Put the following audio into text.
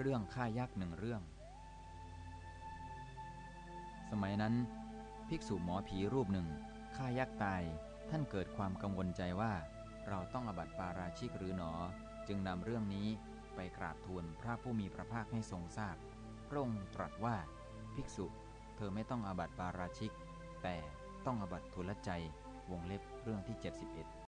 เรื่องฆ่ายักษ์หนึ่งเรื่อง สมัยนั้น ภิกษุหมอผีรูปหนึ่งฆ่ายักษ์ตาย ท่านเกิดความกังวลใจว่า เราต้องอบัติปาราชิกหรือหนอ จึงนำเรื่องนี้ไปกราบทูลพระผู้มีพระภาคให้ทรงทราบ พระองค์ตรัสว่า ภิกษุ เธอไม่ต้องอบัติปาราชิก แต่ต้องอบัติทุลใจ วงเล็บเรื่องที่ 71